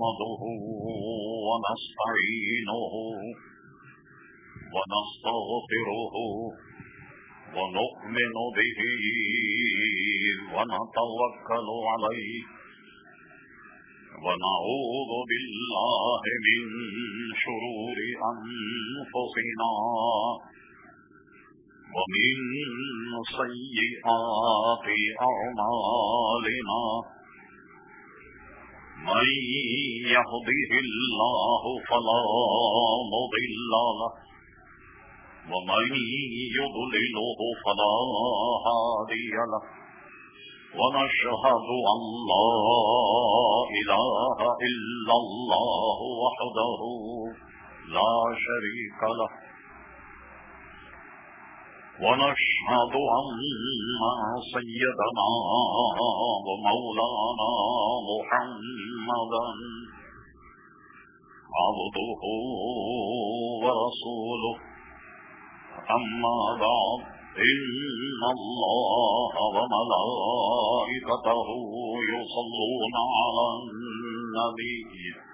نحمده ونستعينه ونستغفره ونؤمن به ونتوكل عليه ونعوذ بالله من شرور أنفسنا ومن سيئات أعمالنا من يهده الله فلا مضل له، ومن يضلله فلا هادي له، ونشهد أن لا إله إلا الله وحده لا شريك له. ونشهد أن سيدنا ومولانا محمدا عبده ورسوله. أما بعد، إن الله وملائكته يصلون على النبي.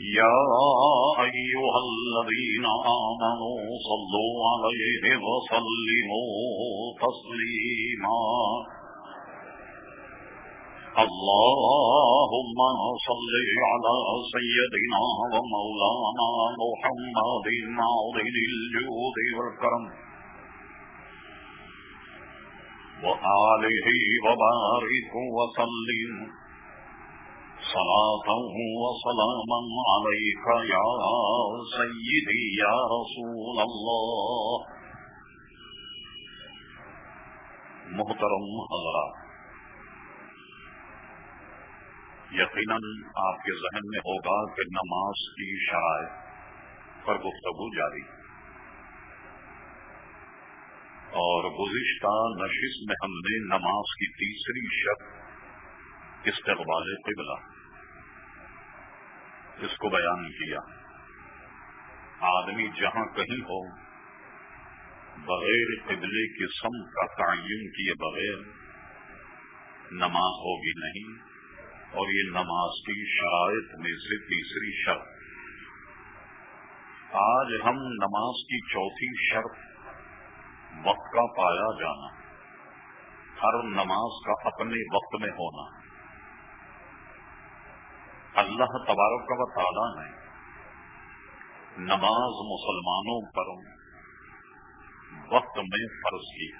يا أيها الذين آمنوا صلوا عليه وسلموا تسليما. اللهم صل على سيدنا ومولانا محمد معظم الجود والكرم. وآله وبارك وسلم. صلاة وسلاما عليك يا سيدي يا رسول الله. محترم حضرات، یقیناً آپ کے ذہن میں ہوگا کہ نماز کی شرائط پر گفتگو جاری، اور گزشتہ نشست میں ہم نے نماز کی تیسری شرط استقبال قبلہ اس کو بیان کیا۔ آدمی جہاں کہیں ہو، بغیر قبلے کی سم کا تعین کیے بغیر نماز ہوگی نہیں، اور یہ نماز کی شرائط میں سے تیسری شرط۔ آج ہم نماز کی چوتھی شرط، وقت کا پایا جانا، ہر نماز کا اپنے وقت میں ہونا۔ اللہ تبارک و تعالیٰ نے نماز مسلمانوں پر وقت میں فرض کی۔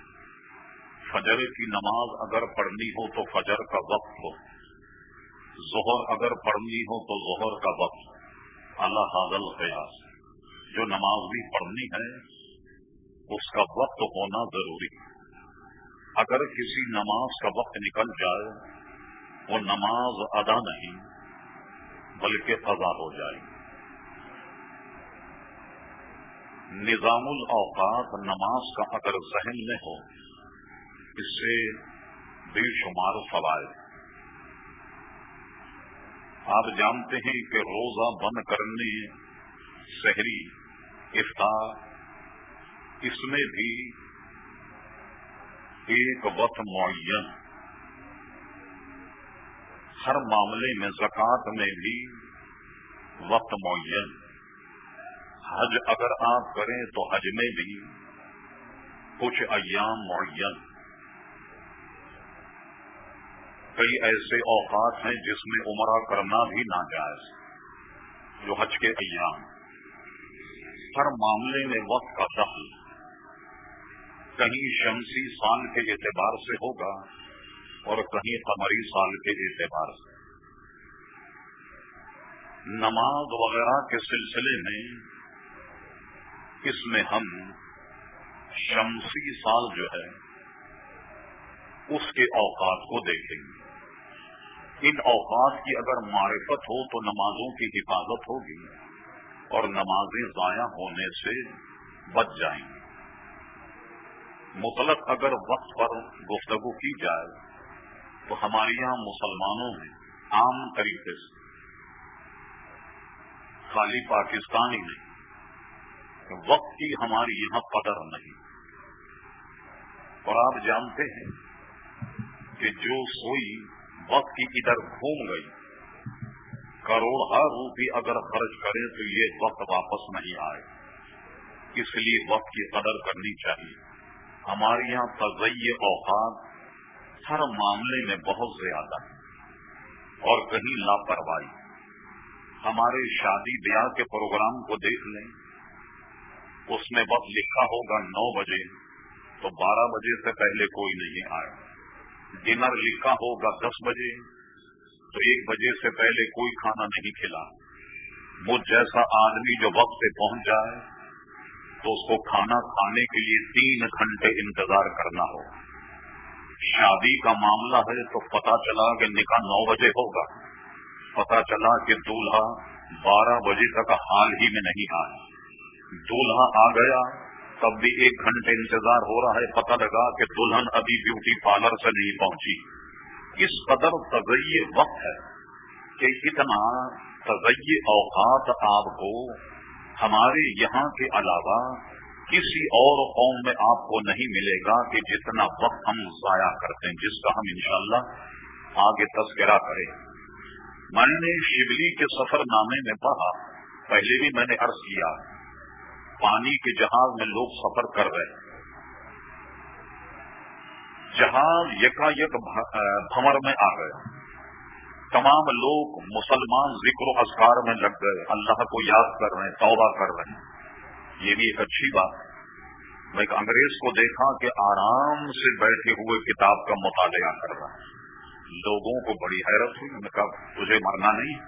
فجر کی نماز اگر پڑھنی ہو تو فجر کا وقت ہو، ظہر اگر پڑھنی ہو تو ظہر کا وقت۔ اللہ حاضل قیاس جو نماز بھی پڑھنی ہے، اس کا وقت ہونا ضروری۔ اگر کسی نماز کا وقت نکل جائے، وہ نماز ادا نہیں بلکہ قضا ہو جائے نظام الاوقات نماز کا اگر ذہن میں ہو، اس سے بے شمار فوائد۔ آپ جانتے ہیں کہ روزہ بند کرنے شہری افطار، اس میں بھی ایک وقت معین۔ ہر معاملے میں زکوٰۃ میں بھی وقت معین۔ حج اگر آپ کریں تو حج میں بھی کچھ ایام معین۔ کئی ایسے اوقات ہیں جس میں عمرہ کرنا بھی ناجائز، جو حج کے ایام۔ ہر معاملے میں وقت کا دخل کہیں شمسی سال کے اعتبار سے ہوگا اور کہیں قمری سال کے اعتبار سے۔ نماز وغیرہ کے سلسلے میں اس میں ہم شمسی سال جو ہے، اس کے اوقات کو دیکھیں گے۔ ان اوقات کی اگر معرفت ہو تو نمازوں کی حفاظت ہوگی اور نمازیں ضائع ہونے سے بچ جائیں۔ گی مطلق اگر وقت پر گفتگو کی جائے تو ہمارے یہاں مسلمانوں میں عام طریقے سے خالی پاکستان ہی نہیں، وقت کی ہماری یہاں قدر نہیں۔ اور آپ جانتے ہیں کہ جو سوئی وقت کی ادھر گھوم گئی، کروڑ روپی اگر خرچ کریں تو یہ وقت واپس نہیں آئے۔ اس لیے وقت کی قدر کرنی چاہیے۔ ہمارے یہاں فضائی اوقات ہر معاملے میں بہت زیادہ ہے اور کہیں لاپرواہی۔ ہمارے شادی بیاہ کے پروگرام کو دیکھ لیں۔ اس میں وقت لکھا ہوگا نو بجے تو بارہ بجے سے پہلے کوئی نہیں آئے ڈنر لکھا ہوگا دس بجے تو ایک بجے سے پہلے کوئی کھانا نہیں کھلا۔ مجھ جیسا آدمی جو وقت پہ پہنچ جائے تو اس کو کھانا کھانے کے لیے تین گھنٹے انتظار کرنا ہو شادی کا معاملہ ہے تو پتا چلا کہ نکاح نو بجے ہوگا۔ پتا چلا کہ دولہا بارہ بجے تک حال ہی میں نہیں آیا۔ دولہا آ گیا، تب بھی ایک گھنٹے انتظار ہو رہا ہے پتہ لگا کہ دلہن ابھی بیوٹی پارلر سے نہیں پہنچی۔ اس قدر تزئی وقت ہے کہ اتنا تزئی اوقات آپ کو ہمارے یہاں کے علاوہ کسی اور قوم میں آپ کو نہیں ملے گا کہ جتنا وقت ہم ضائع کرتے ہیں، جس کا ہم انشاءاللہ آگے تذکرہ کریں۔ میں نے شبلی کے سفر نامے میں پڑھا، پہلے بھی میں نے عرض کیا، پانی کے جہاز میں لوگ سفر کر رہے ہیں۔ جہاز یکا یک بھمر میں آ گیا تمام لوگ مسلمان ذکر و اذکار میں لگ گئے، اللہ کو یاد کر رہے ہیں، توبہ کر رہے ہیں۔ یہ بھی ایک اچھی بات ہے۔ میں ایک انگریز کو دیکھا کہ آرام سے بیٹھے ہوئے کتاب کا مطالعہ کر رہا ہے۔ لوگوں کو بڑی حیرت ہوئی۔ میں کہا تجھے مرنا نہیں۔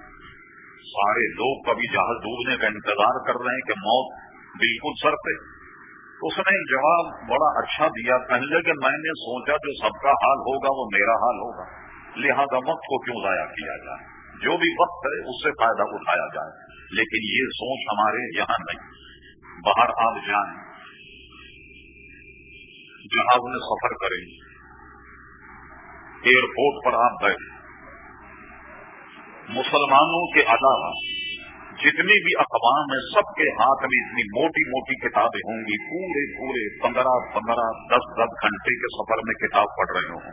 سارے لوگ کبھی جہاز ڈوبنے کا انتظار کر رہے ہیں کہ موت بالکل سر پہ۔ اس نے جواب بڑا اچھا دیا۔ پہلے کہ میں نے سوچا، جو سب کا حال ہوگا وہ میرا حال ہوگا۔ لہذا وقت کو کیوں ضائع کیا جائے؟ جو بھی وقت ہے، اس سے فائدہ اٹھایا جائے۔ لیکن یہ سوچ ہمارے یہاں نہیں۔ باہر آپ جائیں جہاز میں سفر کریں۔ ایئرپورٹ پر آپ بیٹھے مسلمانوں کے علاوہ جتنی بھی اقوام ہیں، سب کے ہاتھ میں اتنی موٹی موٹی کتابیں ہوں گی۔ پورے پورے پندرہ پندرہ دس دس گھنٹے کے سفر میں کتاب پڑھ رہے ہوں۔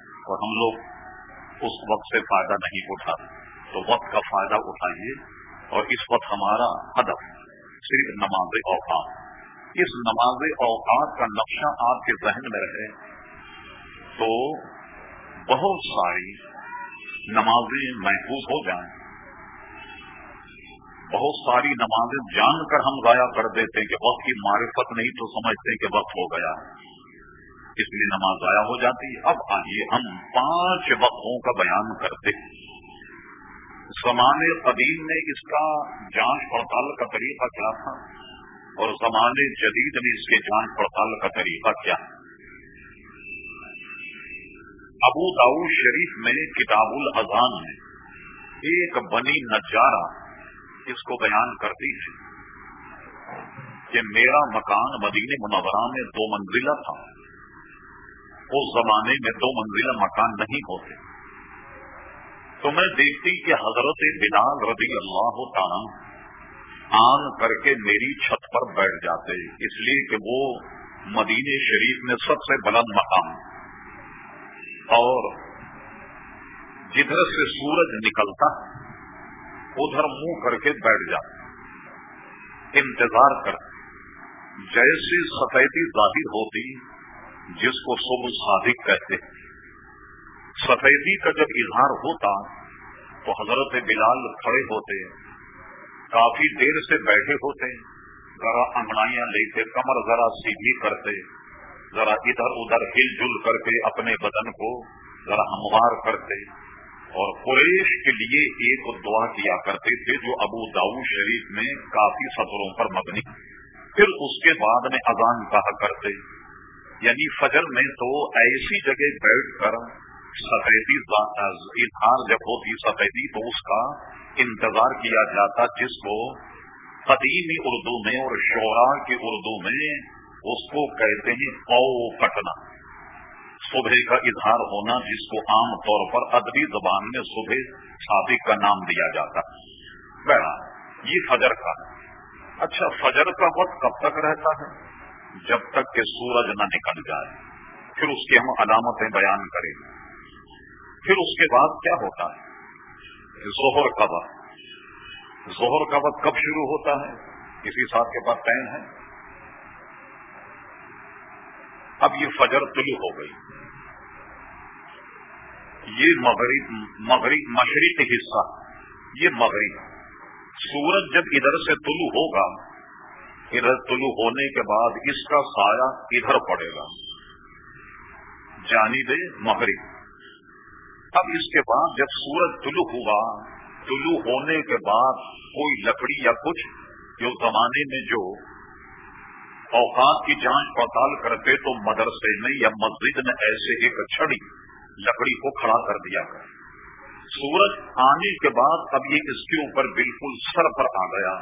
اور ہم لوگ اس وقت سے فائدہ نہیں اٹھاتے تو وقت کا فائدہ اٹھائیے۔ اور اس وقت ہمارا ہدف صرف نماز اوقات۔ اس نماز اوقات کا نقشہ آپ کے ذہن میں رہے، تو بہت ساری نمازیں محفوظ ہو جائیں۔ بہت ساری نمازیں جان کر ہم ضائع کر دیتے ہیں کہ وقت کی معرفت نہیں تو سمجھتے کہ وقت ہو گیا۔ اس لیے نماز ضائع ہو جاتی۔ ہے اب آئیے ہم پانچ وقتوں کا بیان کرتے ہیں۔ زمانے قدیم میں اس کا جانچ پڑتال کا طریقہ کیا تھا اور زمانے جدید میں اس کے جانچ پڑتال کا طریقہ کیا ابو داؤ شریف میں کتاب الاذان میں ایک بنی نجارہ اس کو بیان کرتی تھی کہ میرا مکان مدینہ منورہ میں دو منزلہ تھا۔ اس زمانے میں دو منزلہ مکان نہیں ہوتے۔ تو میں دیکھتی کہ حضرت بلال رضی اللہ تعالیٰ آن کر کے میری چھت پر بیٹھ جاتے، اس لیے کہ وہ مدینہ شریف میں سب سے بلند مقام اور جدھر سے سورج نکلتا، ادھر منہ کر کے بیٹھ جاتے انتظار کر جیسی سفیدی ظاہر ہوتی، جس کو صبح صادق کہتے۔ سفیدی کا جب اظہار ہوتا تو حضرت بلال کھڑے ہوتے کافی دیر سے بیٹھے ہوتے ذرا انگڑائیاں لیتے کمر ذرا سیدھی کرتے، ذرا ادھر ادھر ہل جل کر کے اپنے بدن کو ذرا ہموار کرتے۔ اور قریش کے لیے ایک دعا کیا کرتے تھے جو ابو داؤ شریف میں کافی سطروں پر مبنی۔ پھر اس کے بعد میں اذان کہا کرتے یعنی فجر میں تو ایسی جگہ بیٹھ کر سفیدی اظہار جب ہوتی سفیدی تو اس کا انتظار کیا جاتا، جس کو قدیمی اردو میں اور شعرا کی اردو میں اس کو کہتے ہیں او کٹنا صبح کا اظہار ہونا، جس کو عام طور پر ادبی زبان میں صبح صادق کا نام دیا جاتا۔ بہرحال، یہ فجر کا۔ اچھا فجر کا وقت کب تک رہتا ہے؟ جب تک کہ سورج نہ نکل جائے۔ پھر اس کی ہم علامتیں بیان کریں۔ گے پھر اس کے بعد کیا ہوتا ہے؟ ظہر کا وقت۔ ظہر کا وقت کب شروع ہوتا ہے؟ کسی ساتھ کے پاس ٹائم ہے؟ اب یہ فجر طلوع ہو گئی۔ یہ مغرب مغرب، مشرق حصہ۔ یہ مغرب۔ سورج جب ادھر سے طلوع ہوگا، ادھر طلوع ہونے کے بعد اس کا سایہ ادھر پڑے گا۔ جانی دے مغرب۔ اب اس کے بعد جب سورج طلوع ہوا، طلوع ہونے کے بعد کوئی لکڑی یا کچھ جو زمانے میں جو اوقات کی جانچ پڑتال کرتے تو مدرسے میں یا مسجد میں ایسے ایک چھڑی لکڑی کو کھڑا کر دیا کر سورج آنے کے بعد اب یہ اس کے اوپر بالکل سر پر آ گیا،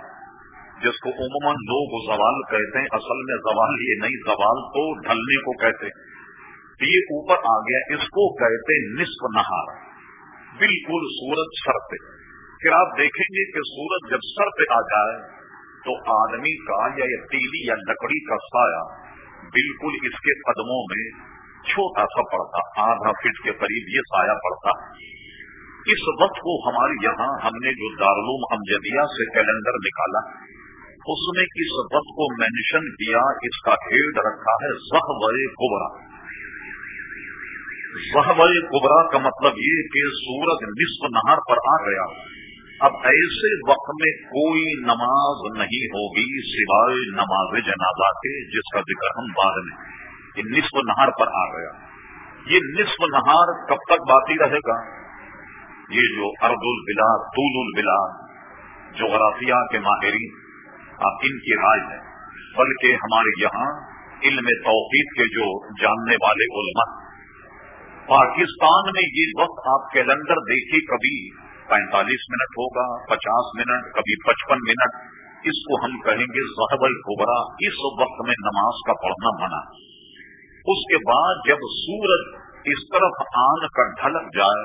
جس کو عموماً لوگ زوال کہتے ہیں۔ اصل میں زوال یہ نہیں، زوال تو ڈھلنے کو کہتے ہیں۔ یہ اوپر آ گیا، اس کو کہتے نصف نہار بالکل سورج سر پہ۔ پھر آپ دیکھیں گے کہ سورج جب سر پہ آ جائے تو آدمی کا یا تیلی یا لکڑی کا سایہ بالکل اس کے قدموں میں چھوٹا سا پڑتا، آدھا فٹ کے قریب یہ سایہ پڑتا۔ اس وقت کو ہمارے یہاں ہم نے جو دارالعلوم امجدیہ سے کیلنڈر نکالا، اس میں اس وقت کو مینشن کیا، اس کا ہیڈ رکھا ہے زہبر کبرا زہبر کبرا کا مطلب یہ کہ سورج نصف نہار پر آ گیا۔ اب ایسے وقت میں کوئی نماز نہیں ہوگی سوائے نماز جنازہ کے، جس کا ذکر ہم بعد میں۔ یہ نصف نہار پر آ گیا۔ یہ نصف نہار کب تک باقی رہے گا؟ یہ جو ارد البلا، طول البلا، جغرافیہ کے ماہرین، آپ ان کی رائے ہے بلکہ ہمارے یہاں علم توحید کے جو جاننے والے علماء پاکستان میں یہ وقت آپ کیلنڈر دیکھیے کبھی پینتالیس منٹ ہوگا، پچاس منٹ، کبھی پچپن منٹ، اس کو ہم کہیں گے زہب الخبرا، اس وقت میں نماز کا پڑھنا منع اس کے بعد جب سورج اس طرف آن کر ڈھلک جائے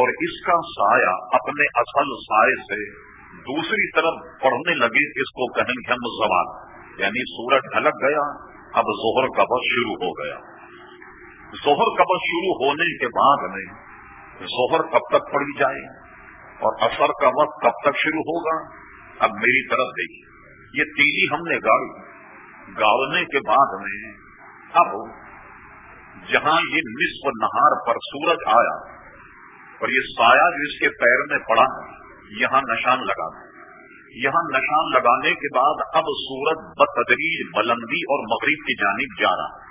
اور اس کا سایہ اپنے اصل سائے سے دوسری طرف پڑھنے لگے، اس کو کہیں گے ہم زوال۔ یعنی سورج ڈھلک گیا، اب زہر کا بس شروع ہو گیا۔ زہر کا شروع ہونے کے بعد میں زہر کب تک پڑی جائے اور اثر کا وقت کب تک شروع ہوگا؟ اب میری طرف دیکھیے، یہ تیلی ہم نے گاڑی گاڑنے کے بعد میں اب جہاں یہ نصف نہار پر سورج آیا اور یہ سایہ جو اس کے پیر میں پڑا ہے، یہاں نشان لگا یہاں نشان لگانے کے بعد اب سورج بتدریج بلندی اور مغرب کی جانب جا رہا ہے۔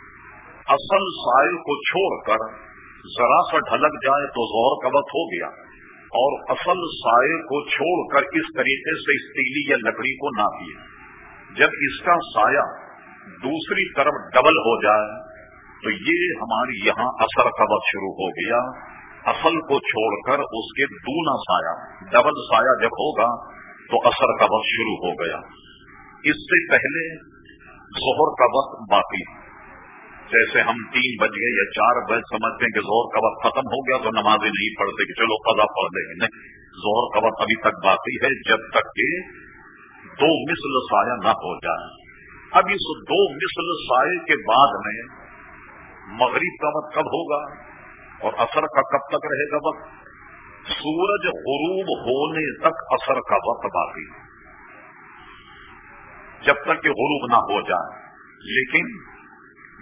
اصل سائل کو چھوڑ کر ذرا سا ڈھلک جائے تو زور کا وقت ہو گیا اور اصل سائے کو چھوڑ کر اس طریقے سے اسٹیلی یا لکڑی کو نہ پیے۔ جب اس کا سایہ دوسری طرف ڈبل ہو جائے تو یہ ہماری یہاں اثر کا وقت شروع ہو گیا۔ اصل کو چھوڑ کر اس کے دونا سایہ، ڈبل سایہ جب ہوگا تو اثر کا وقت شروع ہو گیا۔ اس سے پہلے زہر کا وقت باقی۔ جیسے ہم تین بج گئے یا چار بج سمجھتے ہیں کہ زور کا وقت ختم ہو گیا تو نمازیں نہیں پڑھتے کہ چلو قضا پڑھ لیں گے۔ نہیں زور کا وقت ابھی تک باقی ہے جب تک کہ دو مثل سایہ نہ ہو جائے اب اس دو مثل سائے کے بعد میں مغرب کا وقت کب ہوگا اور اثر کا کب تک رہے گا وقت؟ سورج غروب ہونے تک اثر کا وقت باقی جب تک کہ غروب نہ ہو جائے۔ لیکن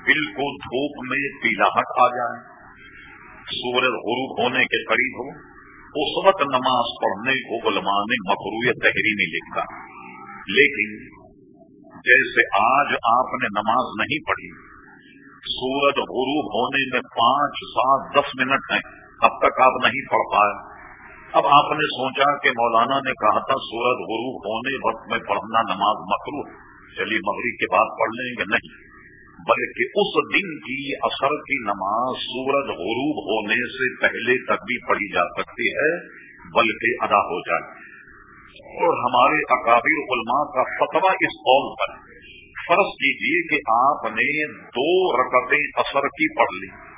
بالکل دھوپ میں پیلاہٹ آ جائے، سورج غروب ہونے کے قریب ہو، اس وقت نماز پڑھنے کو علماء نے مکرو تحری نہیں لکھا۔ لیکن جیسے آج آپ نے نماز نہیں پڑھی، سورج غروب ہونے میں پانچ سات دس منٹ ہیں، اب تک آپ نہیں پڑھ پائے۔ اب آپ نے سوچا کہ مولانا نے کہا تھا، سورج غروب ہونے وقت میں پڑھنا نماز مکرو چلیے مغرب کے بعد پڑھ لیں گے، نہیں۔ بلکہ اس دن کی اثر کی نماز سورج غروب ہونے سے پہلے تک بھی پڑھی جا سکتی ہے، بلکہ ادا ہو جائے۔ اور ہمارے اکابر علماء کا فتویٰ اس قول پر فرض کیجیے کہ آپ نے دو رکتیں اثر کی پڑھ لی۔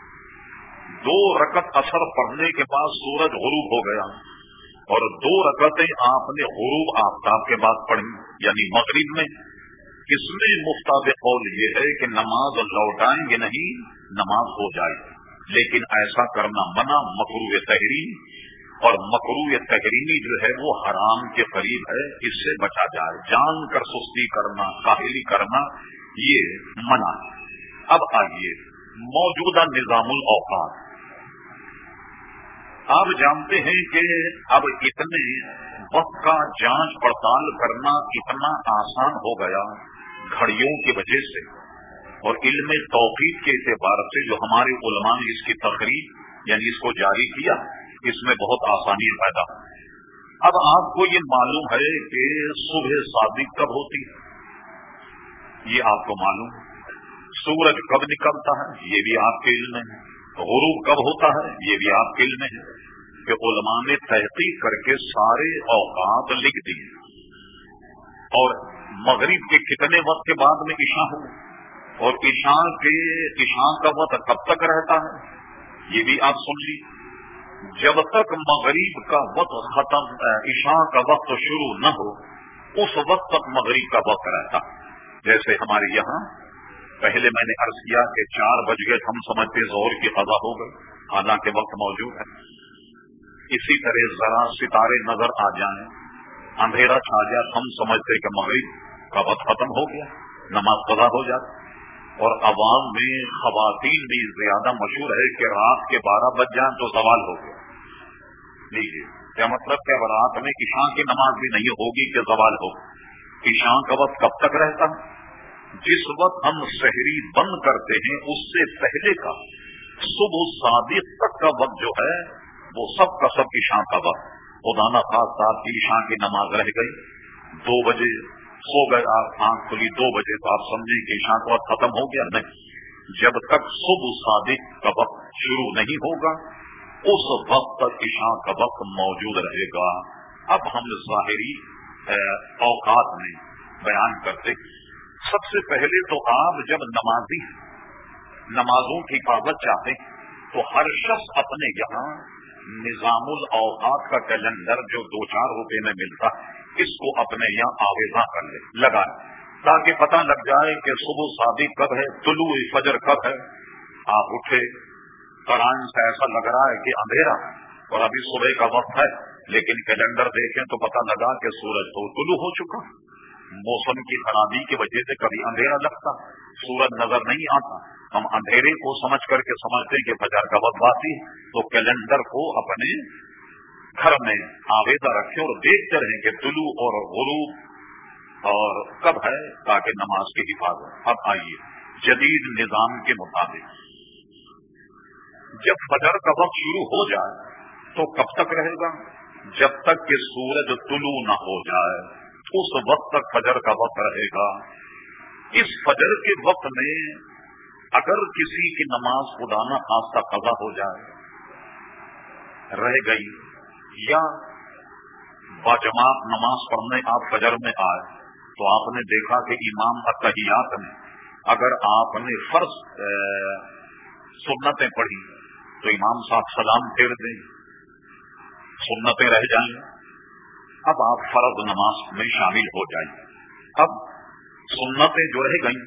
دو رکت اثر پڑھنے کے بعد سورج غروب ہو گیا۔ اور دو رکتیں آپ نے غروب آفتاب کے بعد پڑھی یعنی مغرب میں۔ اس میں مفتاب قول یہ ہے کہ نماز لوٹائیں گے نہیں، نماز ہو جائے لیکن ایسا کرنا منع مکرو تحریر اور مکرو تحریمی جو ہے وہ حرام کے قریب ہے، اس سے بچا جائے۔ جان کر سستی کرنا، کاہلی کرنا، یہ منع ہے۔ اب آئیے موجودہ نظام الاوقات۔ آپ جانتے ہیں کہ اب اتنے وقت کا جانچ پڑتال کرنا اتنا آسان ہو گیا۔ گھڑیوں کی وجہ سے اور علم توقید کے اعتبار سے جو ہمارے علماء نے اس کی تقریب یعنی اس کو جاری کیا، اس میں بہت آسانی پیدا اب آپ کو یہ معلوم ہے کہ صبح صادق کب ہوتی ہے؟ یہ آپ کو معلوم سورج کب نکلتا ہے؟ یہ بھی آپ کے علم میں ہے۔ غروب کب ہوتا ہے؟ یہ بھی آپ کے علم میں ہے۔ کہ علماء نے تحقیق کر کے سارے اوقات لکھ دیے۔ اور مغرب کے کتنے وقت کے بعد میں عشاء ہو اور عشاء کے عشاء کا وقت کب تک رہتا ہے؟ یہ بھی آپ سن لیجیے جب تک مغرب کا وقت ختم، عشاء کا وقت شروع نہ ہو، اس وقت تک مغرب کا وقت رہتا۔ جیسے ہمارے یہاں، پہلے میں نے عرض کیا کہ چار بج گئے، ہم سمجھتے زور کی قضا ہو گئی، حالانکہ وقت موجود ہے۔ اسی طرح ذرا ستارے نظر آ جائیں۔ اندھیرا چھا جائے ہم سمجھتے کہ مغرب کا وقت ختم ہو گیا، نماز قضا ہو جاتی۔ اور عوام میں خواتین بھی زیادہ مشہور ہے کہ رات کے بارہ بج جائیں تو سوال ہو گیا۔ لیجیے کیا مطلب کہ رات میں کشان کی نماز بھی نہیں ہوگی کہ سوال ہو کشان کا وقت کب تک رہتا؟ جس وقت ہم شہری بند کرتے ہیں، اس سے پہلے کا، صبح صادق تک کا وقت جو ہے، وہ سب کا سب کشان کا وقت۔ خدا نہ خاص صاحب کی شان کی نماز رہ گئی۔ دو بجے سو گئے آپ، آنکھ کھلی، دو بجے تو آپ سمجھیں کہ عشاء کا وقت ختم ہو گیا۔ نہیں، جب تک صبح صادق کا وقت شروع نہیں ہوگا، اس وقت تک عشاء کا وقت موجود رہے گا۔ اب ہم ظاہری اوقات میں بیان کرتے سب سے پہلے تو آپ جب نمازی، نمازوں کی حفاظت چاہتے تو ہر شخص اپنے یہاں نظام الاوقات کا کیلنڈر جو دو چار روپے میں ملتا ہے، اس کو اپنے یہاں آویزاں کر لے لگائے تاکہ پتہ لگ جائے کہ صبح شادی کب ہے، طلوع فجر کب ہے۔ آپ اٹھے، قرآن سے ایسا لگ رہا ہے کہ اندھیرا اور ابھی صبح کا وقت ہے، لیکن کیلنڈر دیکھیں تو پتہ لگا کہ سورج تو طلوع ہو چکا موسم کی خرابی کی وجہ سے کبھی اندھیرا لگتا، سورج نظر نہیں آتا۔ ہم اندھیرے کو سمجھ کر کے سمجھتے کہ فجر کا وقت باتی تو کیلنڈر کو اپنے گھر میں آویدہ رکھیں اور دیکھتے رہیں کہ طلوع اور غروب اور کب ہے، تاکہ نماز کی حفاظت۔ اب آئیے جدید نظام کے مطابق۔ جب فجر کا وقت شروع ہو جائے تو کب تک رہے گا؟ جب تک کہ سورج طلوع نہ ہو جائے۔ اس وقت تک فجر کا وقت رہے گا۔ اس فجر کے وقت میں اگر کسی کی نماز خدانہ خاصہ قضا ہو جائے، رہ گئی یا باجماعت نماز پڑھنے آپ فجر میں آئے، تو آپ نے دیکھا کہ امام اتحیات میں اگر آپ نے فرض سنتیں پڑھی تو امام صاحب سلام پھیر دیں، سنتیں رہ جائیں۔ اب آپ فرض نماز میں شامل ہو جائیں۔ اب سنتیں جو رہ گئیں،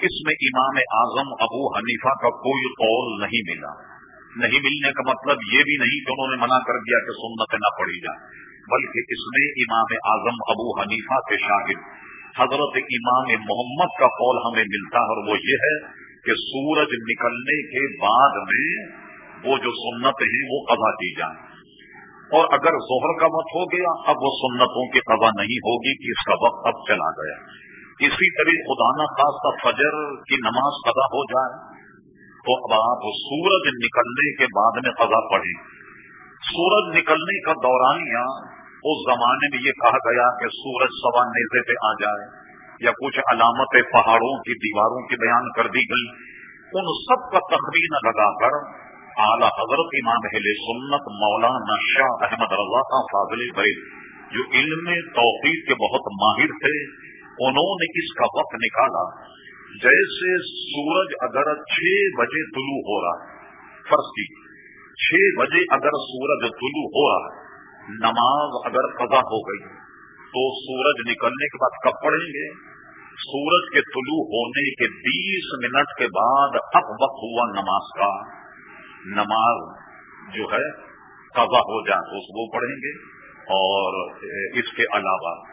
اس میں امام اعظم ابو حنیفہ کا کوئی قول نہیں ملا۔ نہیں ملنے کا مطلب یہ بھی نہیں کہ انہوں نے منع کر دیا کہ سنت نہ پڑھی جائے، بلکہ اس میں امام اعظم ابو حنیفہ کے شاہد حضرت امام محمد کا قول ہمیں ملتا ہے اور وہ یہ ہے کہ سورج نکلنے کے بعد میں وہ جو سنت ہیں وہ قضا کی جائیں۔ اور اگر زہر کا وقت ہو گیا، اب وہ سنتوں کی قضا نہیں ہوگی کہ اس کا وقت اب چلا گیا۔ اسی طرح خدا نہ خاص کا فجر کی نماز قضا ہو جائے تو اب آپ سورج نکلنے کے بعد میں قضا پڑھیں۔ سورج نکلنے کا دورانیہ اس زمانے میں یہ کہا گیا کہ سورج سوا نیزے پہ آ جائے یا کچھ علامت پہاڑوں کی دیواروں کی بیان کر دی گئی، ان سب کا تخمین لگا کر اعلی حضرت امام اہل سنت مولانا شاہ احمد رضا کا فاضل بھائی جو علم توفیق کے بہت ماہر تھے، انہوں نے اس کا وقت نکالا۔ جیسے سورج اگر چھ بجے طلوع ہو رہا فرض کی چھ بجے اگر سورج طلوع ہو رہا نماز اگر قضا ہو گئی، تو سورج نکلنے کے بعد کب پڑھیں گے؟ سورج کے طلوع ہونے کے بیس منٹ کے بعد اب وقت ہوا نماز کا۔ نماز جو ہے، قضا ہو جائے اس وہ پڑھیں گے اور اس کے علاوہ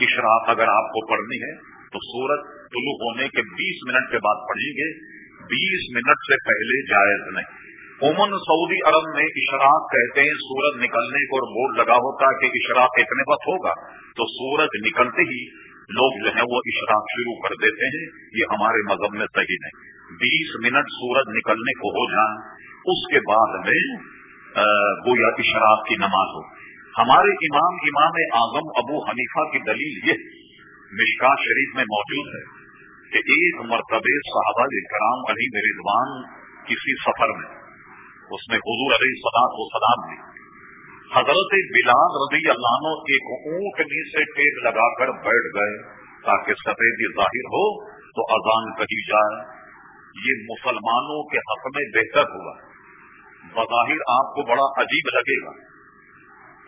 اشراق اگر آپ کو پڑھنی ہے تو سورج طلوع ہونے کے بیس منٹ کے بعد پڑھیں گے، بیس منٹ سے پہلے جائز نہیں۔ عموماً سعودی عرب میں اشراق کہتے ہیں سورج نکلنے کو اور بورڈ لگا ہوتا ہے کہ اشراق اتنے وقت ہوگا۔ تو سورج نکلتے ہی لوگ جو ہے وہ اشراق شروع کر دیتے ہیں۔ یہ ہمارے مذہب میں صحیح نہیں۔ بیس منٹ سورج نکلنے کو ہو جائیں اس کے بعد میں گویا اشراق کی نماز ہو۔ ہمارے امام امام اعظم ابو حنیفہ کی دلیل یہ مشکا شریف میں موجود ہے کہ ایک مرتبہ صحابہ کرام علی رضوان کسی سفر میں، اس میں حضور علیہ صلاح و سلام نے۔ حضرت بلال رضی اللہ عنہ ایک اونٹ سے ٹیک لگا کر بیٹھ گئے تاکہ سفیدی ظاہر ہو تو اذان کہی جائے۔ یہ مسلمانوں کے حق میں بہتر ہوا بظاہر آپ کو بڑا عجیب لگے گا۔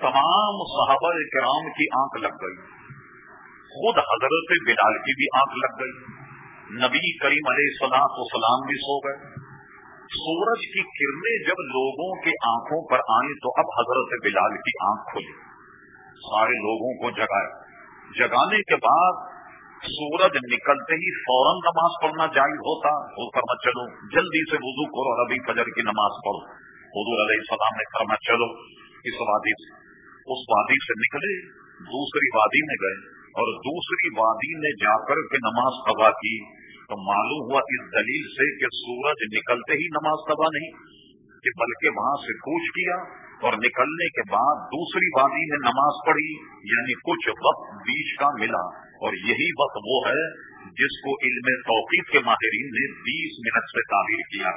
تمام صحابہ کرام کی آنکھ لگ گئی۔ خود حضرت بلال کی بھی آنکھ لگ گئی۔ نبی کریم علیہ سلاط و سلام بھی سو گئے۔ سورج کی کرنیں جب لوگوں کے آنکھوں پر آئیں تو اب حضرت بلال کی آنکھ کھلی۔ سارے لوگوں کو جگایا۔ جگانے کے بعد سورج نکلتے ہی فوراً نماز پڑھنا جائز ہوتا۔ وہ کرنا چلو، جلدی سے وضو کرو اور ابھی فجر کی نماز پڑھو۔ حضور علیہ السلام نے کرنا چلو، اس وادی سے، اس وادی سے نکلے، دوسری وادی میں گئے۔ اور دوسری وادی میں جا کر کے نماز قضا کی۔ تو معلوم ہوا اس دلیل سے کہ سورج نکلتے ہی نماز تباہ نہیں، کہ بلکہ وہاں سے کوچ کیا اور نکلنے کے بعد دوسری وادی میں نماز پڑھی یعنی کچھ وقت بیچ کا ملا۔ اور یہی وقت وہ ہے جس کو علم توقیف کے ماہرین نے بیس منٹ سے تعبیر کیا۔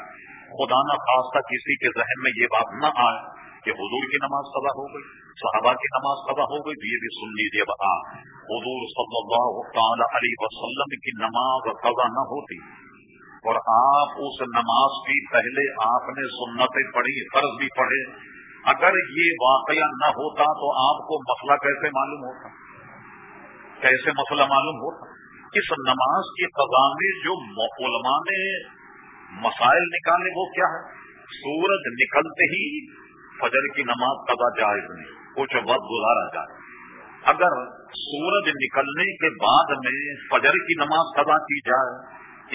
خدا نہ خاصہ کسی کے ذہن میں یہ بات نہ آئے کہ حضور کی نماز تباہ ہو گئی، صحابہ کی نماز تباہ ہو گئی تو یہ بھی سن لیجیے بتا حضور صلی اللہ تعالی علیہ وسلم کی نماز قضا نہ ہوتی۔ اور آپ اس نماز کی پہلے آپ نے سنتیں پڑھی، فرض بھی پڑھے۔ اگر یہ واقعہ نہ ہوتا تو آپ کو مسئلہ کیسے معلوم ہوتا؟ کیسے مسئلہ معلوم ہوتا اس نماز کی قضا میں جو علماء نے مسائل نکالے وہ کیا ہے؟ سورج نکلتے ہی فجر کی نماز قضا جائز نہیں، کچھ وقت گزارا جائے۔ اگر سورج نکلنے کے بعد میں فجر کی نماز قضا کی جائے،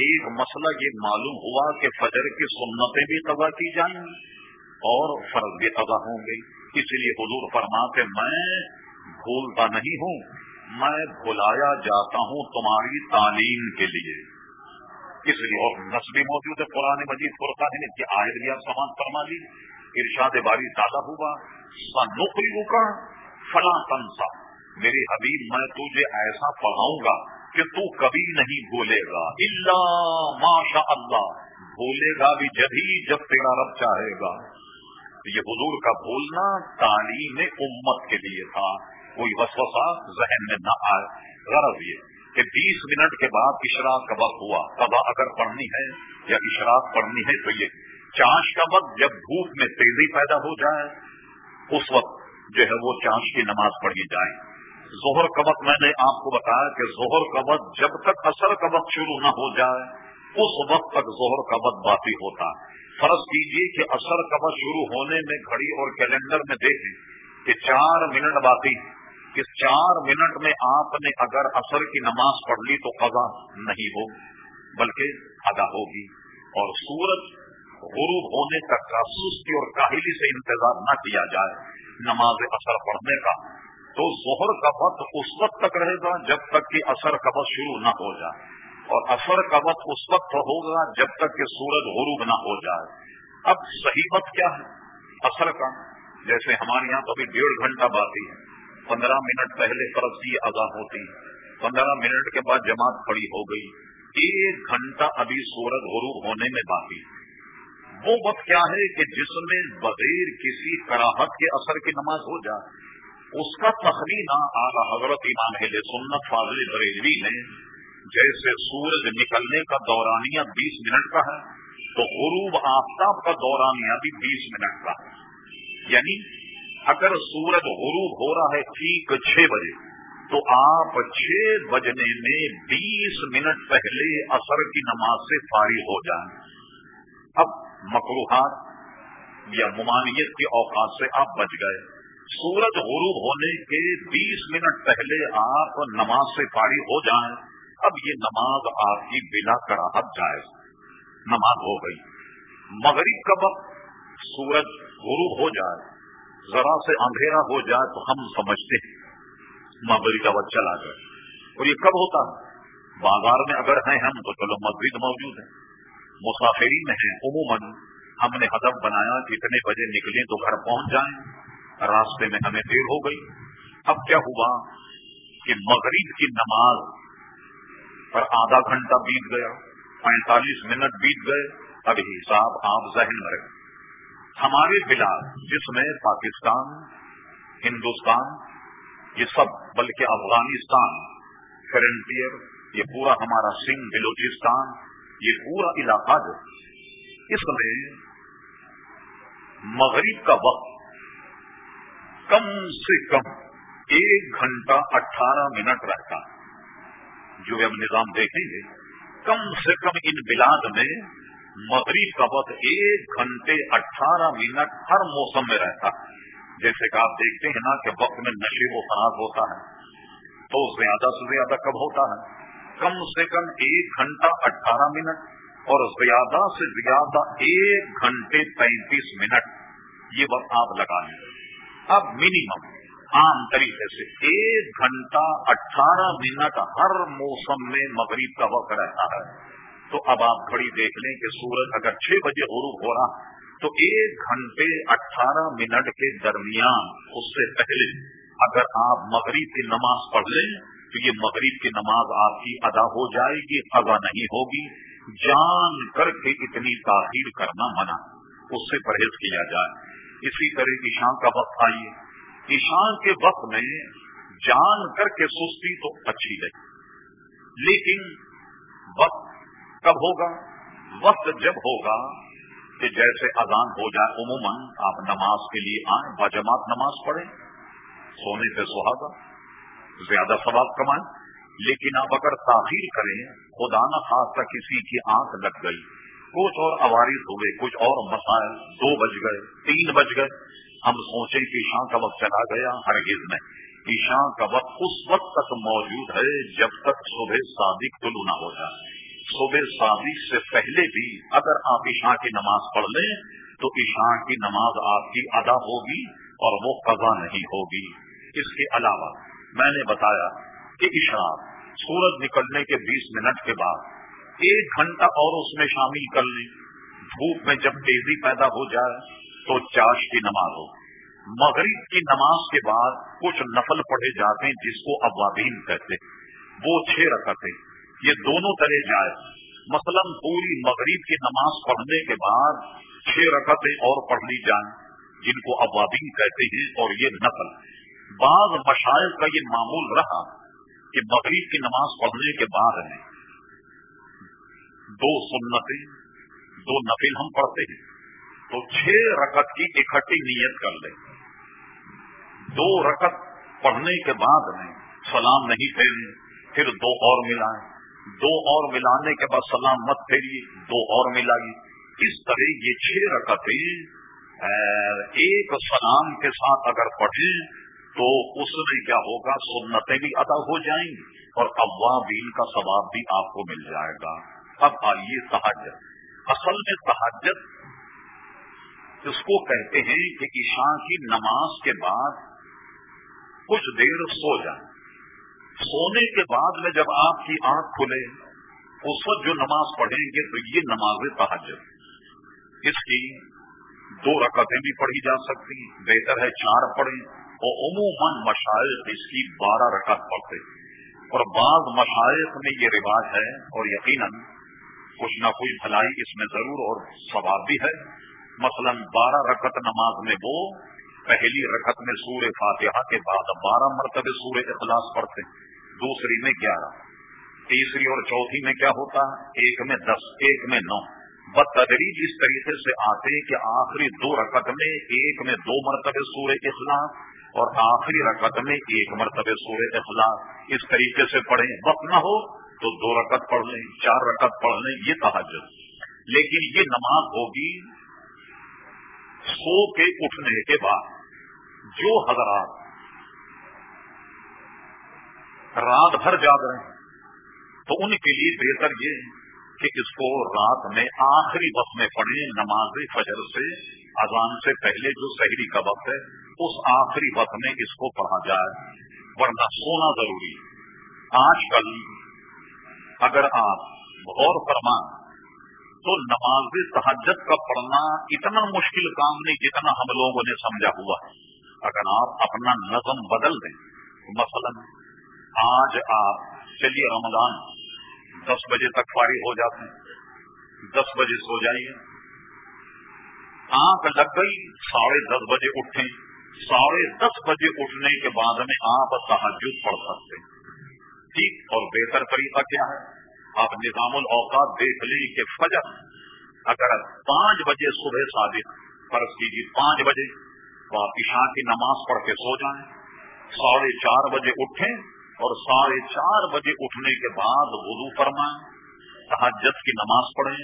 ایک مسئلہ یہ معلوم ہوا کہ فجر کی سنتیں بھی قضا کی جائیں گی اور فرض بھی قضا ہوں گی اس لیے حضور فرما کے میں بھولتا نہیں ہوں میں بھلایا جاتا ہوں تمہاری تعلیم کے لیے۔ اس لیے اور نسبی موجود ہے پرانے مجید فرقان نے کہ آئے لیا سامان فرما لی ارشاد باری زیادہ ہوا نوکری کا فلاں تنسا میری حبیب، میں تجھے ایسا پڑھاؤں گا کہ تو کبھی نہیں بھولے گا۔ اللہ ماشاء اللہ بھولے گا بھی جبھی جب تیرا رب چاہے گا۔ یہ حضور کا بھولنا تعلیم امت کے لیے تھا۔ کوئی وسوسہ ذہن میں نہ آئے۔ غرض یہ کہ بیس منٹ کے بعد اشراق کا وقت ہوا۔ تب اگر پڑھنی ہے یا اشراق پڑھنی ہے تو یہ چانچ کا وقت جب دھوپ میں تیزی پیدا ہو جائے، اس وقت جو ہے وہ چانچ کی نماز پڑھی جائے۔ زہر کا وقت میں نے آپ کو بتایا کہ زہر کا وقت جب تک اثر کا وقت شروع نہ ہو جائے، اس وقت تک زہر کا وقت باقی ہوتا۔ فرض کیجیے کہ اثر کا وقت شروع ہونے میں گھڑی اور کیلنڈر میں دیکھیں کہ چار منٹ باقی اس چار منٹ میں آپ نے اگر اثر کی نماز پڑھ لی تو قضا نہیں ہو، بلکہ ادا ہوگی۔ اور سورج غروب ہونے تک کا سستی اور کاہلی سے انتظار نہ کیا جائے نماز اثر پڑھنے کا، تو زہر کا وقت اس وقت تک رہے گا جب تک کہ اثر کا وقت شروع نہ ہو جائے۔ اور اثر کا وقت اس وقت ہوگا جب تک کہ سورج غروب نہ ہو جائے۔ اب صحیح وقت کیا ہے؟ اثر کا، جیسے ہمارے یہاں کبھی ڈیڑھ گھنٹہ باقی ہے۔ پندرہ منٹ پہلے فرض کی ادا ہوتی، پندرہ منٹ کے بعد جماعت کھڑی ہو گئی۔ ایک گھنٹہ ابھی سورج غروب ہونے میں باقی۔ وہ وقت کیا ہے کہ جس میں بغیر کسی کراہت کے اثر کی نماز ہو جائے۔ اس کا تخلینا اعلیٰ حضرت امام سنت فاضل بریلوی نے، جیسے سورج نکلنے کا دورانیہ بیس منٹ کا ہے، تو غروب آفتاب کا دورانیہ بھی بیس منٹ کا ہے۔ یعنی اگر سورج غروب ہو رہا ہے ٹھیک چھ بجے، تو آپ چھ بجنے میں بیس منٹ پہلے اثر کی نماز سے فارغ ہو جائیں۔ اب مقروحات یا ممانعت کے اوقات سے آپ بچ گئے۔ سورج غروب ہونے کے بیس منٹ پہلے آپ نماز سے فارغ ہو جائیں۔ اب یہ نماز آپ کی بلا کراہت جائے نماز ہو گئی۔ مغرب کا وقت سورج غروب ہو جائے۔ ذرا سے اندھیرا ہو جائے تو ہم سمجھتے ہیں۔ مغرب کا وقت چلا گئے اور یہ کب ہوتا ہے؟ بازار میں اگر ہیں ہم تو چلو مسجد موجود ہے۔ مسافری میں ہیں، عموماً ہم نے ہدف بنایا کہ اتنے بجے نکلیں تو گھر پہنچ جائیں۔ راستے میں ہمیں دیر ہو گئی۔ اب کیا ہوا کہ مغرب کی نماز پر آدھا گھنٹہ بیت گیا، پینتالیس منٹ بیت گئے۔ اب حساب آپ ذہن میں رکھیں۔ ہمارے بلاد جس میں پاکستان، ہندوستان، یہ سب، بلکہ افغانستان فرنٹیئر یہ پورا ہمارا سنگھ بلوچستان، یہ پورا علاقہ جو اس میں مغرب کا وقت کم سے کم ایک گھنٹہ اٹھارہ منٹ رہتا ہے۔ جو ہم نظام دیکھیں گے، کم سے کم ان بلاد میں مغرب کا وقت ایک گھنٹے اٹھارہ منٹ ہر موسم میں رہتا ہے۔ جیسے کہ آپ دیکھتے ہیں نا کہ وقت میں نشے و خراب ہوتا ہے۔ تو زیادہ سے زیادہ کب ہوتا ہے؟ کم سے کم ایک گھنٹہ اٹھارہ منٹ اور زیادہ سے زیادہ ایک گھنٹے پینتیس منٹ۔ یہ وقت آپ لگا لیں۔ اب منیمم عام طریقے سے ایک گھنٹہ اٹھارہ منٹ ہر موسم میں مغرب کا وقت رہتا ہے۔ تو اب آپ گھڑی دیکھ لیں کہ سورج اگر چھ بجے غروب ہو رہا تو ایک گھنٹے اٹھارہ منٹ کے درمیان اس سے پہلے اگر آپ مغرب کی نماز پڑھ لیں تو یہ مغرب کی نماز آپ کی ادا ہو جائے گی، ادا نہیں ہوگی۔ جان کر کے اتنی تاخیر کرنا منع، اس سے پرہیز کیا جائے۔ اسی طرح ایشان کا وقت آئیے۔ ایشان کے وقت میں جان کر کے سستی تو اچھی لگی۔ لیکن وقت کب ہوگا؟ وقت جب ہوگا کہ جیسے اذان ہو جائے، عموماً آپ نماز کے لیے آئیں باجماعت نماز پڑھیں، سونے سے سہاگا، زیادہ ثواب کمائیں، لیکن آپ اگر تاخیر کریں، خدا نہ خاص کسی کی آنکھ لگ گئی، کچھ اور عوارض ہو گئے کچھ اور مسائل، دو بج گئے، تین بج گئے، ہم سوچیں کہ شاہ کا وقت چلا گیا ہرگز میں ایشان کا وقت اس وقت تک موجود ہے جب تک صبح صادق طلوع نہ ہو جائے۔ صبح صادق سے پہلے بھی اگر آپ عشاء کی نماز پڑھ لیں، تو عشاء کی نماز آپ کی ادا ہوگی اور وہ قضا نہیں ہوگی۔ اس کے علاوہ میں نے بتایا کہ اشراق سورج نکلنے کے بیس منٹ کے بعد ایک گھنٹہ اور اس میں شامل کر لیں۔ دھوپ میں جب تیزی پیدا ہو جائے تو چاش کی نماز ہو۔ مغرب کی نماز کے بعد کچھ نفل پڑھے جاتے ہیں جس کو ابابین کہتے وہ چھ رکھتے یہ دونوں طرح جائے مثلا پوری مغرب کی نماز پڑھنے کے بعد چھ رکعتیں اور پڑھ لی جائیں، جن کو ابابین کہتے ہیں اور یہ نفل بعض مشاعر کا یہ معمول رہا کہ مغرب کی نماز پڑھنے کے بعد میں دو سنتیں، دو نفل ہم پڑھتے ہیں۔ تو چھ رکت کی اکٹھی نیت کر لیں۔ دو رکت پڑھنے کے بعد میں سلام نہیں پھیری پھر دو اور ملائیں۔ دو اور ملانے کے بعد سلام مت پھیری، دو اور ملائی۔ اس طرح یہ چھ رکتیں ایک سلام کے ساتھ اگر پڑھیں تو اس میں کیا ہوگا؟ سنتیں بھی ادا ہو جائیں گی اور اوابین کا ثواب بھی آپ کو مل جائے گا۔ اب آئیے تحجت اصل میں تحجت اس کو کہتے ہیں کہ ایشان کی نماز کے بعد کچھ دیر سو جائیں۔ سونے کے بعد میں جب آپ کی آنکھ کھلے، اس وقت جو نماز پڑھیں گے تو یہ نماز تحجت اس کی دو رکعتیں بھی پڑھی جا سکتی، بہتر ہے چار پڑھیں۔ اور عموماً مشائق اس کی بارہ رکعت پڑھتے اور بعض مشائق میں یہ رواج ہے، اور یقیناً کچھ نہ کچھ بھلائی اس میں ضرور اور ثواب بھی ہے۔ مثلا بارہ رکعت نماز میں وہ پہلی رکعت میں سور فاتحہ کے بعد بارہ مرتبہ سور اخلاص پڑھتے دوسری میں گیارہ، تیسری اور چوتھی میں کیا ہوتا؟ ایک میں دس، ایک میں نو۔ بتدریج اس طریقے سے آتے کہ آخری دو رکعت میں ایک میں دو مرتبہ سور اخلاص اور آخری رکعت میں ایک مرتبہ سورہ اخلاق اس طریقے سے پڑھیں، وقت نہ ہو تو دو رکعت پڑھ لیں، چار رکعت پڑھ لیں، یہ تحجد لیکن یہ نماز ہوگی سو کے اٹھنے کے بعد۔ جو حضرات رات بھر جاگ رہے ہیں۔ تو ان کے لیے بہتر یہ کہ اس کو رات میں آخری وقت میں پڑھیں، نماز فجر سے، اذان سے پہلے جو شہری کا وقت ہے، اس آخری وقت میں اس کو پڑھا جائے۔ ورنہ سونا ضروری آج کل اگر آپ غور فرمائیں تو نماز تحجت کا پڑھنا اتنا مشکل کام نہیں جتنا ہم لوگوں نے سمجھا ہوا ہے۔ اگر آپ اپنا نظم بدل دیں، مثلاً آج آپ چلیے رمضان۔ دس بجے تک فارغ ہو جاتے ہیں۔ دس بجے سو جائیے۔ آنکھ لگ گئی۔ ساڑھے دس بجے اٹھیں۔ ساڑھے دس بجے اٹھنے کے بعد میں آپ تحجد پڑھ سکتے ہیں۔ ٹھیک۔ اور بہتر طریقہ کیا ہے؟ آپ نظام الاوقات دیکھ لیں کہ فجر اگر پانچ بجے صبح صادق فرض کیجیے پانچ بجے، تو آپ عشاء کی نماز پڑھ کے سو جائیں۔ ساڑھے چار بجے اٹھیں۔ اور ساڑھے چار بجے اٹھنے کے بعد وضو فرمائیں تحجت کی نماز پڑھیں،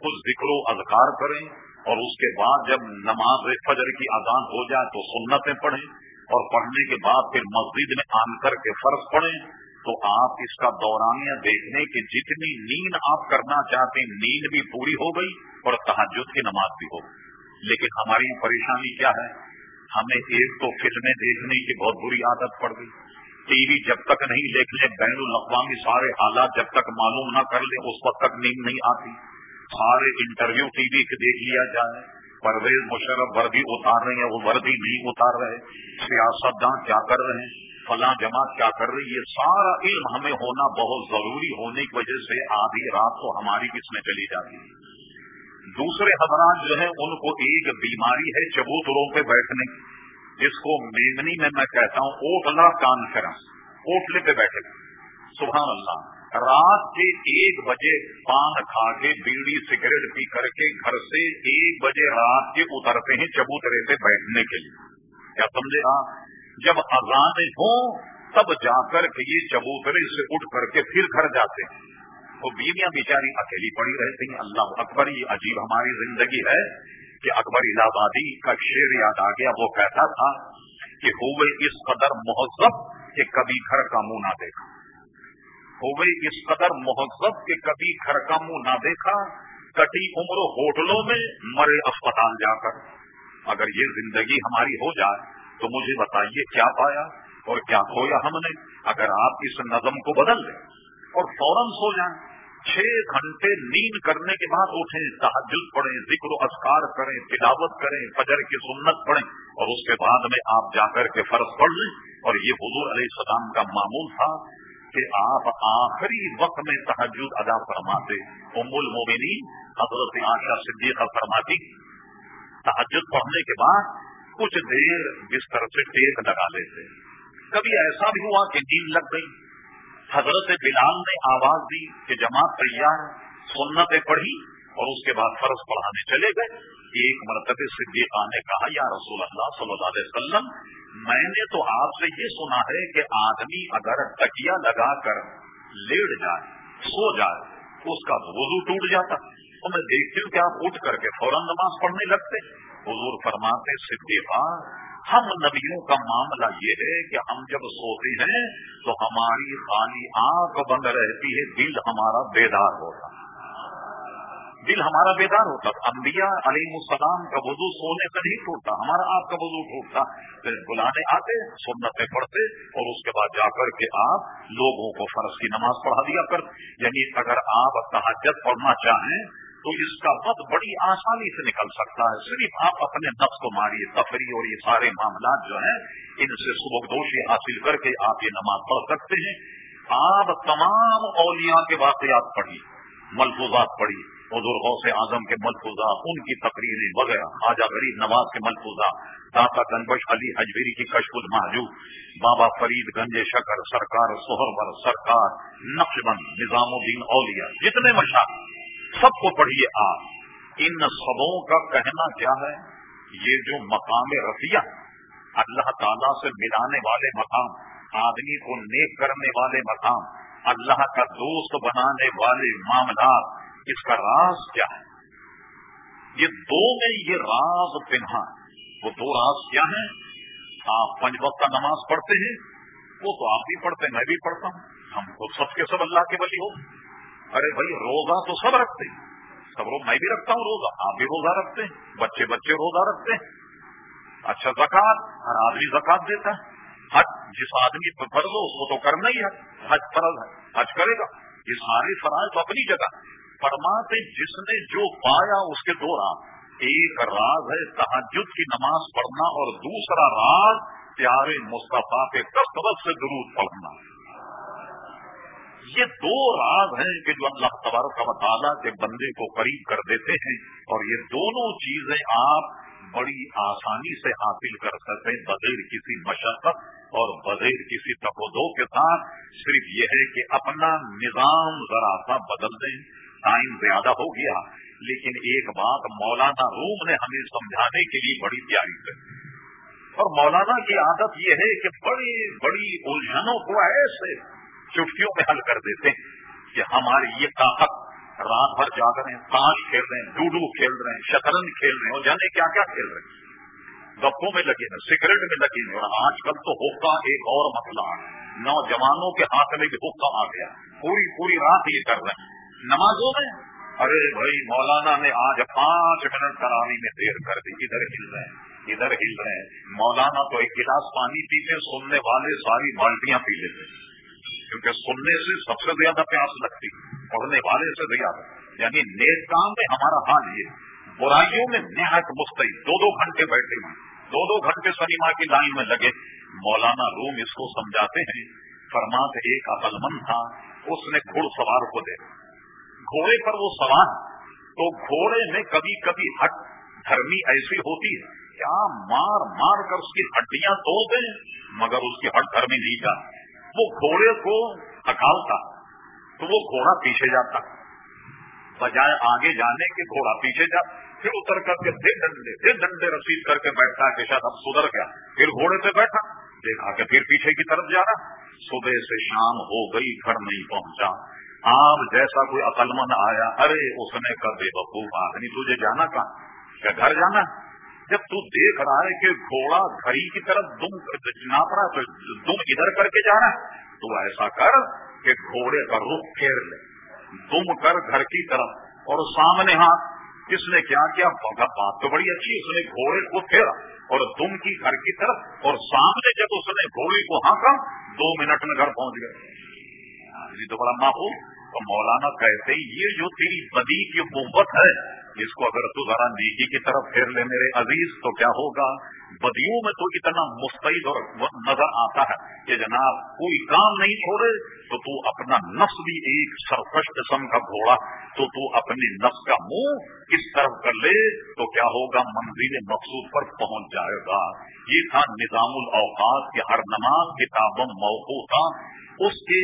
کچھ ذکر و اذکار کریں، اور اس کے بعد جب نماز فجر کی اذان ہو جائے تو سنتیں پڑھیں، اور پڑھنے کے بعد پھر مسجد میں آن کر کے فرض پڑھیں، تو آپ اس کا دورانیہ دیکھنے کی جتنی نیند آپ کرنا چاہتے ہیں، نیند بھی پوری ہو گئی اور تحجد کی نماز بھی ہو گئی۔ لیکن ہماری پریشانی کیا ہے؟ ہمیں ایک تو فلمیں دیکھنے کی بہت بری عادت پڑ گئی۔ ٹی وی جب تک نہیں دیکھ لے، بین الاقوامی سارے حالات جب تک معلوم نہ کر لے، اس وقت تک نیند نہیں آتی۔ سارے انٹرویو ٹی وی دیکھ لیا جائے۔ پرویز مشرف وردی اتار رہے ہیں، وہ وردی نہیں اتار رہے۔ سیاست داں کیا کر رہے ہیں؟ فلاں جماعت کیا کر رہی ہے؟ سارا علم ہمیں ہونا بہت ضروری ہونے کی وجہ سے آدھی رات کو ہماری کس میں چلی جاتی ہے؟ دوسرے حضرات جو ہیں، ان کو ایک بیماری ہے چبوتروں پہ بیٹھنے کی۔ جس کو میمنی میں میں کہتا ہوں اوٹلا کانفرنس اوٹلے پہ بیٹھے سبحان اللہ۔ رات کے ایک بجے پان کھا کے بیڑی سگریٹ پی کر کے گھر سے ایک بجے رات کے اترتے ہیں چبوترے پہ بیٹھنے کے لیے۔ کیا سمجھے؟ گا جب اذان ہوں، تب جا کر کے یہ چبوترے سے اٹھ کر کے پھر گھر جاتے ہیں۔ وہ بیویاں بیچاری اکیلی پڑی رہتی ہیں۔ اللہ اکبر، یہ عجیب ہماری زندگی ہے۔ کہ اکبر الہبادی کا شعر یاد آ گیا، وہ کہتا تھا کہ ہوئے اس قدر مہذب کہ کبھی گھر کا منہ نہ دیکھا۔ ہوئے اس قدر مہذب کہ کبھی گھر کا منہ نہ دیکھا، کٹی عمر ہوٹلوں میں مرے اسپتال جا کر۔ اگر یہ زندگی ہماری ہو جائے تو مجھے بتائیے کیا پایا اور کیا کھویا ہم نے۔ اگر آپ اس نظم کو بدل لیں اور فوراً سو جائیں۔ چھ گھنٹے نیند کرنے کے بعد اٹھیں، تحجد پڑھیں، ذکر و اذکار کریں، تلاوت کریں، فجر کی سنت پڑھیں، اور اس کے بعد میں آپ جا کر کے فرض پڑھ لیں۔ اور یہ حضور علیہ السلام کا معمول تھا کہ آپ آخری وقت میں تحجد ادا فرماتے۔ ام المومنین، حضرت آشا صدیقہ فرماتی، تحجد پڑھنے کے بعد کچھ دیر بستر سے ٹیک لگا لیتے۔ کبھی ایسا بھی ہوا کہ نیند لگ گئی۔ حضرت بلال نے آواز دی کہ جماعت تیار سنتیں پڑھی اور اس کے بعد فرض پڑھانے چلے گئے۔ ایک مرتبہ صدیقہ نے کہا، یا رسول اللہ صلی اللہ علیہ وسلم، میں نے تو آپ سے یہ سنا ہے کہ آدمی اگر تکیا لگا کر لیٹ جائے، سو جائے، اس کا وضو ٹوٹ جاتا۔ تو میں دیکھتی ہوں کہ آپ اٹھ کر کے فوراً نماز پڑھنے لگتے۔ حضور فرماتے، صدیقہ ہم نبیوں کا معاملہ یہ ہے کہ ہم جب سوتے ہیں تو ہماری خالی آنکھ بند رہتی ہے، دل ہمارا بیدار ہوتا۔ دل ہمارا بیدار ہوتا۔ انبیاء علیہ السلام کا وضو سونے کا نہیں ٹوٹتا، ہمارا آپ کا وضو ٹوٹتا۔ پھر بلانے آتے سنتے پڑھتے اور اس کے بعد جا کر کے آپ لوگوں کو فرض کی نماز پڑھا دیا کر یعنی اگر آپ تحجت پڑھنا چاہیں تو اس کا بد بڑی آسانی سے نکل سکتا ہے۔ صرف آپ اپنے نفس کو ماری تفریح اور یہ سارے معاملات جو ہیں، ان سے سبکدوشی حاصل کر کے آپ یہ نماز پڑھ سکتے ہیں۔ آپ تمام اولیاء کے واقعات پڑھی ملفوظات پڑھی حضور غوث اعظم کے ملفوظات، ان کی تقریریں وغیرہ، خواجہ غریب نواز کے ملفوظات، داتا گنبش علی حجویری کی کشف المحجوب بابا فرید گنج شکر، سرکار سہرور سرکار نقش بند نظام الدین اولیا جتنے مشاہد سب کو پڑھیے آپ۔ ان سبوں کا کہنا کیا ہے؟ یہ جو مقام رفیہ اللہ تعالیٰ سے ملانے والے مقام، آدمی کو نیک کرنے والے مقام، اللہ کا دوست بنانے والے معاملات، اس کا راز کیا ہے؟ یہ دو میں یہ راز پنہا وہ دو راز کیا ہیں؟ آپ پنج وقت کا نماز پڑھتے ہیں، وہ تو آپ بھی پڑھتے میں بھی پڑھتا ہوں۔ ہم خود سب کے سب اللہ کے بلی ہو۔ ارے بھائی، روزہ تو سب رکھتے ہیں۔ سب روز میں بھی رکھتا ہوں روزہ، آپ بھی روزہ رکھتے ہیں۔ بچے بچے روزہ رکھتے ہیں۔ اچھا زکات ہر آدمی زکات دیتا ہے۔ حج، جس آدمی پر فرض ہو اس کو تو کرنا ہی ہے۔ حج فرض ہے، حج کرے گا۔ یہ سارے فرائض تو اپنی جگہ۔ فرماتے جس نے جو پایا اس کے دو راز۔ ایک راز ہے تحجد کی نماز پڑھنا اور دوسرا راز پیارے مصطفیٰ کے کسبت سے درود پڑھنا۔ یہ دو راز ہیں کہ جو اللہ تبارک و تعالیٰ کے بندے کو قریب کر دیتے ہیں اور یہ دونوں چیزیں آپ بڑی آسانی سے حاصل کر سکتے بغیر کسی مشقت اور بغیر کسی تقدو کے ساتھ۔ صرف یہ ہے کہ اپنا نظام ذرا سا بدل دیں۔ ٹائم زیادہ ہو گیا، لیکن ایک بات مولانا روم نے ہمیں سمجھانے کے لیے بڑی پیاری کری اور مولانا کی عادت یہ ہے کہ بڑی بڑی الجھنوں کو ایسے چٹکیوں میں حل کر دیتے ہیں کہ ہماری یہ طاقت رات بھر جاگ رہے ہیں، تاش کھیل رہے ہیں ڈوڈو کھیل رہے ہیں، شطرنج کھیل رہے ہیں، اور جانے کیا کیا کھیل رہے ہیں؟ گپوں میں لگے ہیں، سگریٹ میں لگے ہیں، اور آج کل تو حکا ایک اور مسئلہ نوجوانوں کے ہاتھ میں بھی حکا آ گیا۔ پوری پوری رات یہ کر رہے ہیں۔ نمازوں میں ارے بھائی، مولانا نے آج پانچ منٹ کرانی میں دیر کر دی۔ ادھر ہل رہے ہیں، ادھر ہل رہے ہیں۔ مولانا تو ایک گلاس پانی پیتے سننے والے ساری بالٹیاں پی لیتے کیونکہ سننے سے سب سے زیادہ پیاس لگتی پڑھنے والے سے زیادہ۔ یعنی نیک کام میں ہمارا حال یہ برائیوں میں نہایت مستعد دو دو گھنٹے بیٹھے ہیں۔ دو دو گھنٹے سنیما کی لائن میں لگے۔ مولانا روم اس کو سمجھاتے ہیں۔ فرمات ایک عقل مند تھا۔ اس نے گھڑ سوار کو دے گھوڑے پر وہ سوار تو گھوڑے میں کبھی کبھی ہٹ دھرمی ایسی ہوتی ہے۔ کیا مار مار کر اس کی ہڈیاں توڑ دیں؟ مگر اس کی ہٹ دھرمی نہیں جا وہ گھوڑے کو ہٹالتا تو وہ گھوڑا پیچھے جاتا۔ بجائے آگے جانے کے گھوڑا پیچھے جا، پھر اتر کر کے پھر ڈنڈے پھر ڈنڈے رسید کر کے بیٹھتا کہ شاید اب سدھر گیا۔ پھر گھوڑے پہ بیٹھا، دیکھا کہ پھر پیچھے کی طرف جا رہا۔ صبح سے شام ہو گئی، گھر نہیں پہنچا۔ آپ جیسا کوئی عقل مند آیا، ارے اس نے کر دے بخوب آدمی تجھے جانا کہاں؟ کیا گھر جانا جب تو دیکھ رہا ہے کہ گھوڑا گھڑی کی طرف دم ناپ رہا تو دم ادھر کر کے جانا تو ایسا کر کہ گھوڑے کا رخ پھیر لے۔ دم کر گھر کی طرف۔ اور سامنے ہاتھ کس نے کیا کیا؟ بات تو بڑی اچھی، اس نے گھوڑے کو پھیرا۔ اور دم کی گھر کی طرف۔ اور سامنے جب اس نے گھوڑی کو ہانکا، دو منٹ میں گھر پہنچ گئے۔ یہ تو بڑا معقول۔ تو مولانا کہتے یہ جو تیری بدی کی محبت ہے اس کو اگر تو ذرا نیکی کی طرف پھیر لے میرے عزیز، تو کیا ہوگا؟ بدیوں میں تو اتنا مستعد اور نظر آتا ہے کہ جناب، کوئی کام نہیں چھوڑے، تو تو اپنا نفس بھی ایک سرکش قسم کا گھوڑا، تو تو اپنی نفس کا منہ اس طرف کر لے، تو کیا ہوگا؟ منزل مقصود پر پہنچ جائے گا۔ یہ تھا نظام الاوقات کے ہر نماز کتابوں موقع تھا اس کے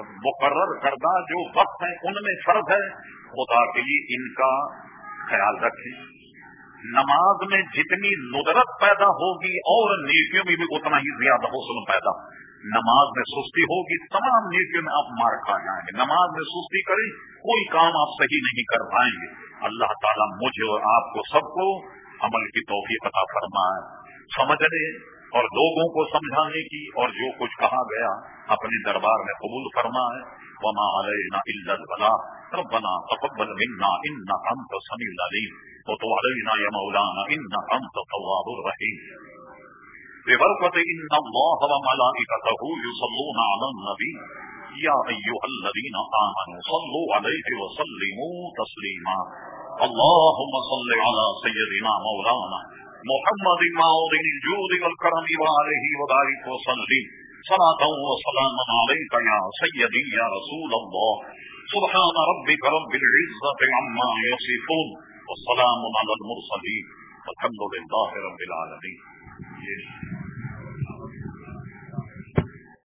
مقرر کردہ جو وقت ہیں ان میں فرض ہے، خدا کے لیے ان کا خیال رکھیں۔ نماز میں جتنی ندرت پیدا ہوگی اور نیکیوں میں بھی اتنا ہی زیادہ حسن پیدا نماز میں سستی ہوگی، تمام نیکیوں میں آپ مار کھا جائیں گے۔ نماز میں سستی کریں، کوئی کام آپ صحیح نہیں کر پائیں گے۔ اللہ تعالیٰ مجھے اور آپ کو سب کو عمل کی توفیق عطا فرمائے۔ سمجھنے اور لوگوں کو سمجھانے کی اور جو کچھ کہا گیا اپنے دربار میں قبول فرمائے۔ وما علينا إلا ربنا تقبل منا إنك أنت السميع العليم. وتب علينا يا مولانا إنك أنت التواب الرحيم. ببركة إن الله وملائكته يصلون على النبي. يا أيها الذين آمنوا صلوا عليه وسلموا تسليما. اللهم صل على سيدنا مولانا محمد معوض الجود والكرم وعليه وبارك وسلم. صلاة وسلام عليك يا سيدي يا رسول الله. سبحان ربك رب العزة عما يصفون والسلام على المرسلين والحمد لله رب العالمين.